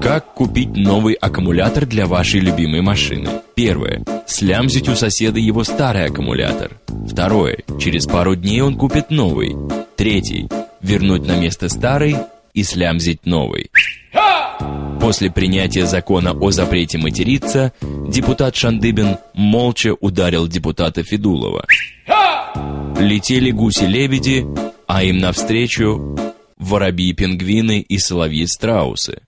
Как купить новый аккумулятор для вашей любимой машины? Первое. Слямзить у соседа его старый аккумулятор. Второе. Через пару дней он купит новый. Третий. Вернуть на место старый и слямзить новый. После принятия закона о запрете материться, депутат Шандыбин молча ударил депутата Федулова. Летели гуси-лебеди, а им навстречу воробьи-пингвины и соловьи-страусы.